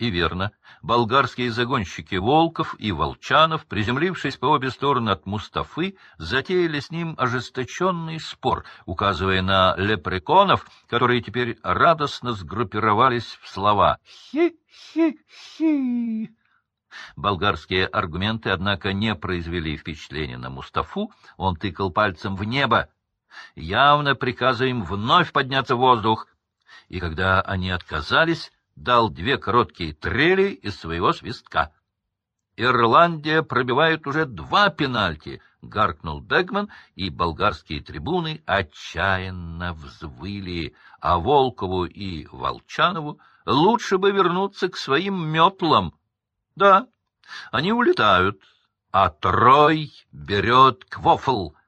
И верно, болгарские загонщики Волков и Волчанов, приземлившись по обе стороны от Мустафы, затеяли с ним ожесточенный спор, указывая на лепреконов, которые теперь радостно сгруппировались в слова «Хи-хи-хи». Болгарские аргументы, однако, не произвели впечатления на Мустафу, он тыкал пальцем в небо, явно приказывая им вновь подняться в воздух. И когда они отказались, дал две короткие трели из своего свистка. «Ирландия пробивает уже два пенальти!» — гаркнул Бегман, и болгарские трибуны отчаянно взвыли, а Волкову и Волчанову лучше бы вернуться к своим метлам. Да, они улетают, а Трой берет Квофл —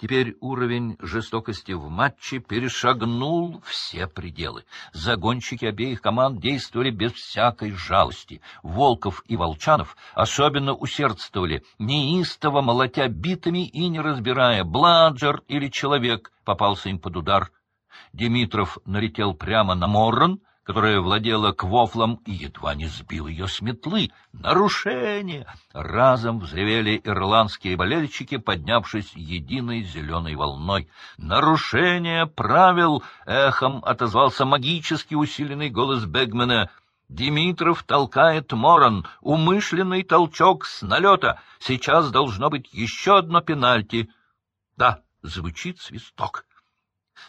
Теперь уровень жестокости в матче перешагнул все пределы. Загонщики обеих команд действовали без всякой жалости. Волков и Волчанов особенно усердствовали, неистово молотя битами и не разбирая, бладжер или человек попался им под удар. Димитров налетел прямо на Моррон, которая владела квофлом едва не сбил ее с метлы. Нарушение! Разом взревели ирландские болельщики, поднявшись единой зеленой волной. Нарушение правил! Эхом отозвался магически усиленный голос Бегмана. Димитров толкает Моран. Умышленный толчок с налета. Сейчас должно быть еще одно пенальти. Да, звучит свисток.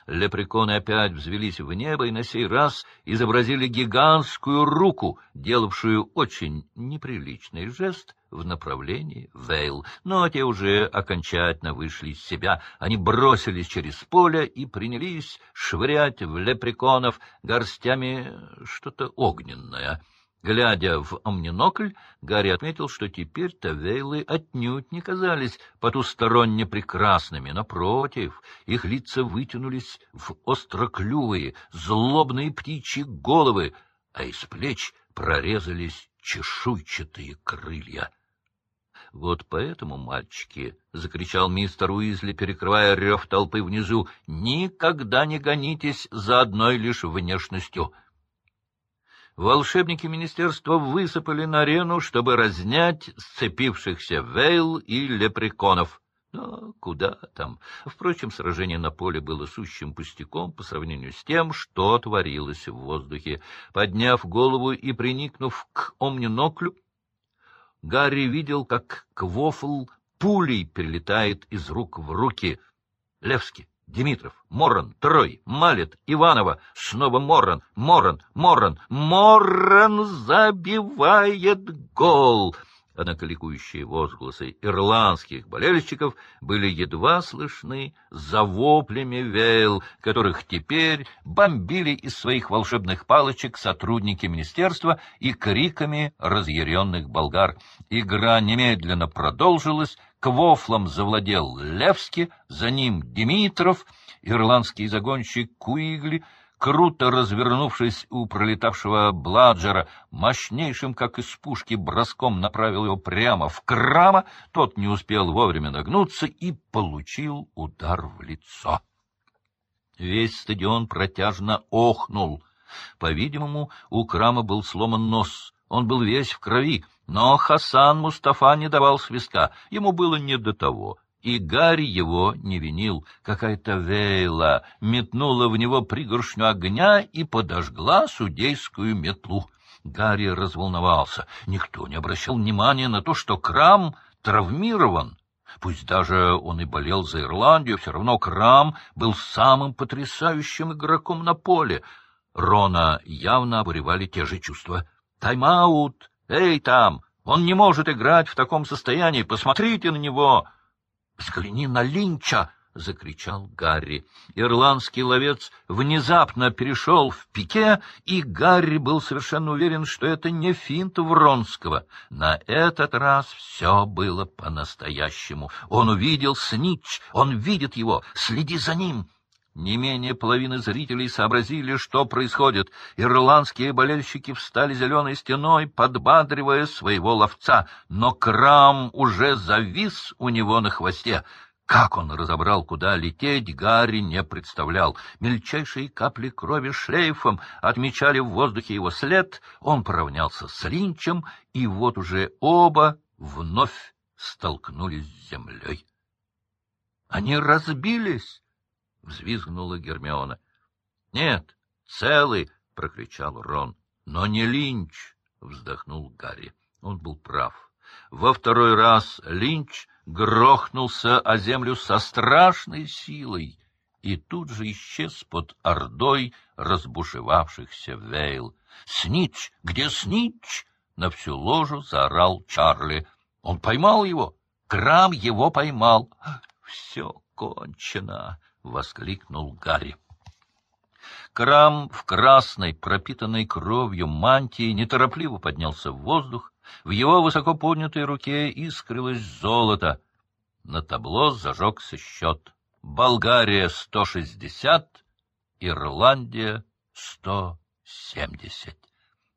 Лепреконы опять взвелись в небо и на сей раз изобразили гигантскую руку, делавшую очень неприличный жест в направлении Вейл. Но те уже окончательно вышли из себя. Они бросились через поле и принялись швырять в лепреконов горстями что-то огненное — Глядя в омнинокль, Гарри отметил, что теперь-то вейлы отнюдь не казались потусторонне прекрасными. Напротив, их лица вытянулись в остроклювые, злобные птичьи головы, а из плеч прорезались чешуйчатые крылья. — Вот поэтому, мальчики, — закричал мистер Уизли, перекрывая рев толпы внизу, — никогда не гонитесь за одной лишь внешностью — волшебники министерства высыпали на арену, чтобы разнять сцепившихся Вейл и лепреконов. Но куда там? Впрочем, сражение на поле было сущим пустяком по сравнению с тем, что творилось в воздухе. Подняв голову и приникнув к омниноклю, Гарри видел, как Квофл пулей перелетает из рук в руки. Левский Димитров, Морран, Трой, Малет, Иванова, снова Морран, Морран, Морран, Морран забивает гол! Однако ликующие возгласы ирландских болельщиков были едва слышны за воплями вейл, которых теперь бомбили из своих волшебных палочек сотрудники министерства и криками разъяренных болгар. Игра немедленно продолжилась, Квофлом завладел Левски, за ним Димитров, ирландский загонщик Куигли, круто развернувшись у пролетавшего Бладжера, мощнейшим, как из пушки, броском направил его прямо в Крама, тот не успел вовремя нагнуться и получил удар в лицо. Весь стадион протяжно охнул. По-видимому, у Крама был сломан нос, он был весь в крови, но Хасан Мустафа не давал свистка, ему было не до того. И Гарри его не винил. Какая-то вейла метнула в него пригоршню огня и подожгла судейскую метлу. Гарри разволновался. Никто не обращал внимания на то, что Крам травмирован. Пусть даже он и болел за Ирландию, все равно Крам был самым потрясающим игроком на поле. Рона явно обуревали те же чувства. «Тайм-аут! «Эй, там! Он не может играть в таком состоянии! Посмотрите на него!» «Взгляни на Линча!» — закричал Гарри. Ирландский ловец внезапно перешел в пике, и Гарри был совершенно уверен, что это не финт Вронского. На этот раз все было по-настоящему. Он увидел Снич, он видит его, следи за ним. Не менее половины зрителей сообразили, что происходит. Ирландские болельщики встали зеленой стеной, подбадривая своего ловца, но Крам уже завис у него на хвосте. Как он разобрал, куда лететь, Гарри не представлял. Мельчайшие капли крови шлейфом отмечали в воздухе его след. Он поравнялся с Линчем, и вот уже оба вновь столкнулись с землей. — Они разбились! — взвизгнула Гермиона. — Нет, целый! — прокричал Рон. — Но не Линч! — вздохнул Гарри. Он был прав. Во второй раз Линч грохнулся о землю со страшной силой и тут же исчез под ордой разбушевавшихся вейл. «Снич! Где Снич?» — на всю ложу заорал Чарли. «Он поймал его! Крам его поймал!» «Все кончено!» — воскликнул Гарри. Крам в красной, пропитанной кровью мантии неторопливо поднялся в воздух. В его высоко поднятой руке искрилось золото. На табло зажегся счет. Болгария — сто шестьдесят, Ирландия — сто семьдесят.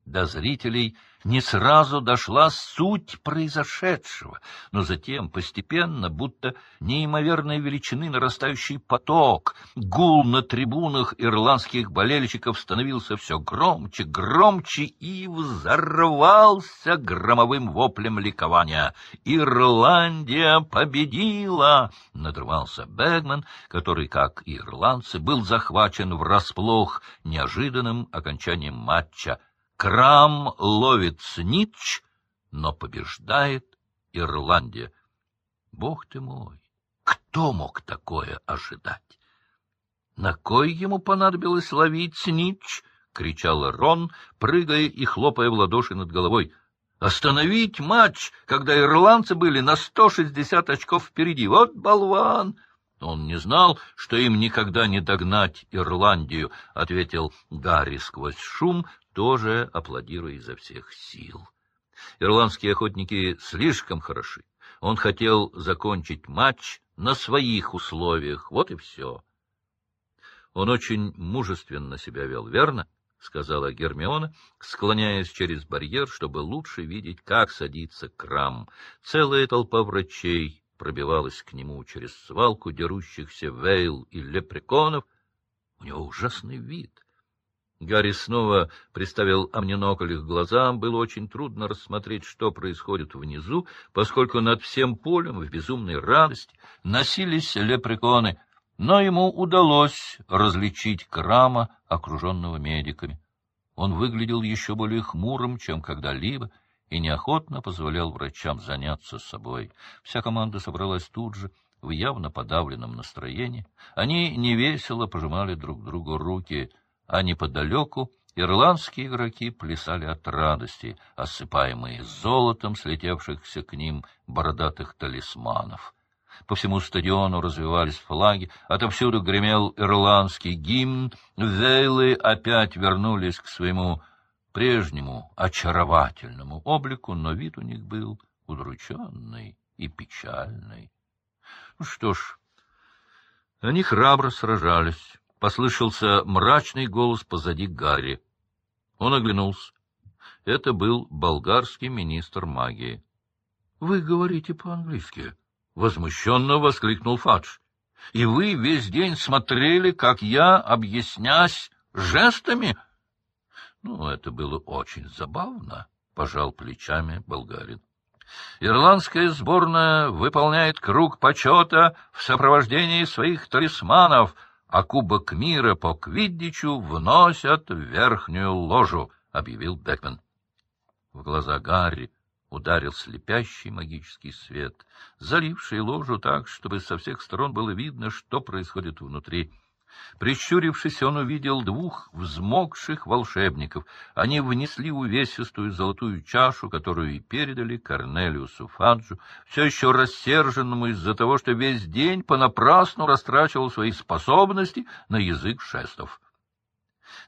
До зрителей не сразу дошла суть произошедшего, но затем постепенно, будто неимоверной величины нарастающий поток, гул на трибунах ирландских болельщиков становился все громче, громче и взорвался громовым воплем ликования. «Ирландия победила!» — надрывался Бэгман, который, как и ирландцы, был захвачен врасплох неожиданным окончанием матча — Крам ловит снич, но побеждает Ирландия. Бог ты мой! Кто мог такое ожидать? На кой ему понадобилось ловить снич? — кричал Рон, прыгая и хлопая в ладоши над головой. Остановить матч, когда ирландцы были на сто шестьдесят очков впереди. Вот болван! Он не знал, что им никогда не догнать Ирландию, — ответил Гарри сквозь шум, тоже аплодируя изо всех сил. Ирландские охотники слишком хороши. Он хотел закончить матч на своих условиях. Вот и все. Он очень мужественно себя вел, верно? — сказала Гермиона, склоняясь через барьер, чтобы лучше видеть, как садится крам. Целая толпа врачей пробивалась к нему через свалку дерущихся вейл и лепреконов. У него ужасный вид. Гарри снова приставил амнинокль к глазам. Было очень трудно рассмотреть, что происходит внизу, поскольку над всем полем в безумной радости носились лепреконы, но ему удалось различить Крама, окруженного медиками. Он выглядел еще более хмурым, чем когда-либо, и неохотно позволял врачам заняться собой. Вся команда собралась тут же, в явно подавленном настроении. Они невесело пожимали друг другу руки — а неподалеку ирландские игроки плясали от радости, осыпаемые золотом слетевшихся к ним бородатых талисманов. По всему стадиону развивались флаги, отовсюду гремел ирландский гимн, вейлы опять вернулись к своему прежнему очаровательному облику, но вид у них был удрученный и печальный. Ну что ж, они храбро сражались. Послышался мрачный голос позади Гарри. Он оглянулся. Это был болгарский министр магии. — Вы говорите по-английски? — возмущенно воскликнул Фадж. — И вы весь день смотрели, как я, объяснясь жестами? — Ну, это было очень забавно, — пожал плечами болгарин. Ирландская сборная выполняет круг почета в сопровождении своих талисманов — а кубок мира по квиддичу вносят в верхнюю ложу, — объявил Бекман. В глаза Гарри ударил слепящий магический свет, заливший ложу так, чтобы со всех сторон было видно, что происходит внутри. Прищурившись, он увидел двух взмокших волшебников. Они внесли увесистую золотую чашу, которую и передали Корнелиусу Фаджу, все еще рассерженному из-за того, что весь день понапрасну растрачивал свои способности на язык шестов.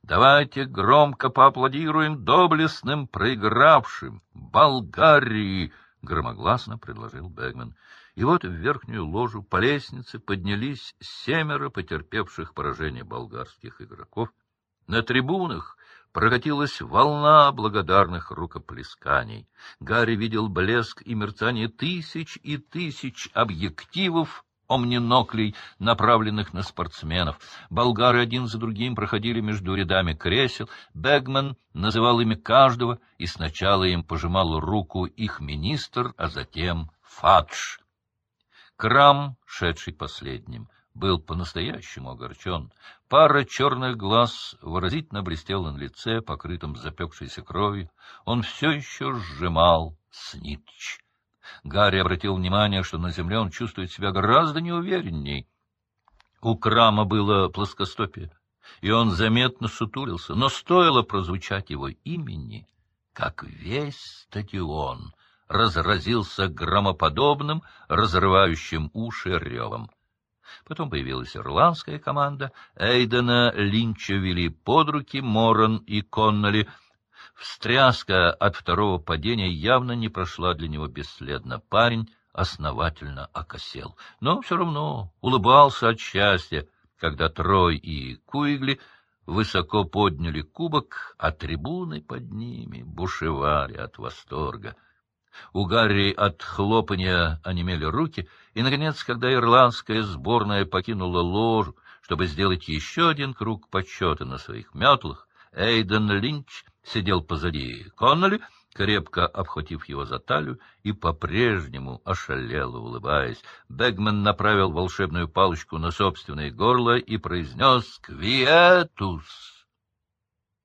Давайте громко поаплодируем доблестным проигравшим Болгарии, — громогласно предложил Бэгман. И вот в верхнюю ложу по лестнице поднялись семеро потерпевших поражение болгарских игроков. На трибунах прокатилась волна благодарных рукоплесканий. Гарри видел блеск и мерцание тысяч и тысяч объективов омниноклей, направленных на спортсменов. Болгары один за другим проходили между рядами кресел. Бегман называл ими каждого, и сначала им пожимал руку их министр, а затем Фадж. Крам, шедший последним, был по-настоящему огорчен. Пара черных глаз выразительно блестела на лице, покрытом запекшейся кровью. Он все еще сжимал снитч. Гарри обратил внимание, что на земле он чувствует себя гораздо неуверенней. У Крама было плоскостопие, и он заметно сутулился, но стоило прозвучать его имени, как весь стадион разразился громоподобным, разрывающим уши ревом. Потом появилась ирландская команда. Эйдена Линча вели под руки Моран и Конноли — Встряска от второго падения явно не прошла для него бесследно. Парень основательно окосел, но все равно улыбался от счастья, когда Трой и Куигли высоко подняли кубок, а трибуны под ними бушевали от восторга. У Гарри от хлопания онемели руки, и, наконец, когда ирландская сборная покинула ложу, чтобы сделать еще один круг почета на своих метлах, Эйден Линч сидел позади Конноли, крепко обхватив его за талию и по-прежнему ошалело улыбаясь. Бегман направил волшебную палочку на собственное горло и произнес «Квиетус!»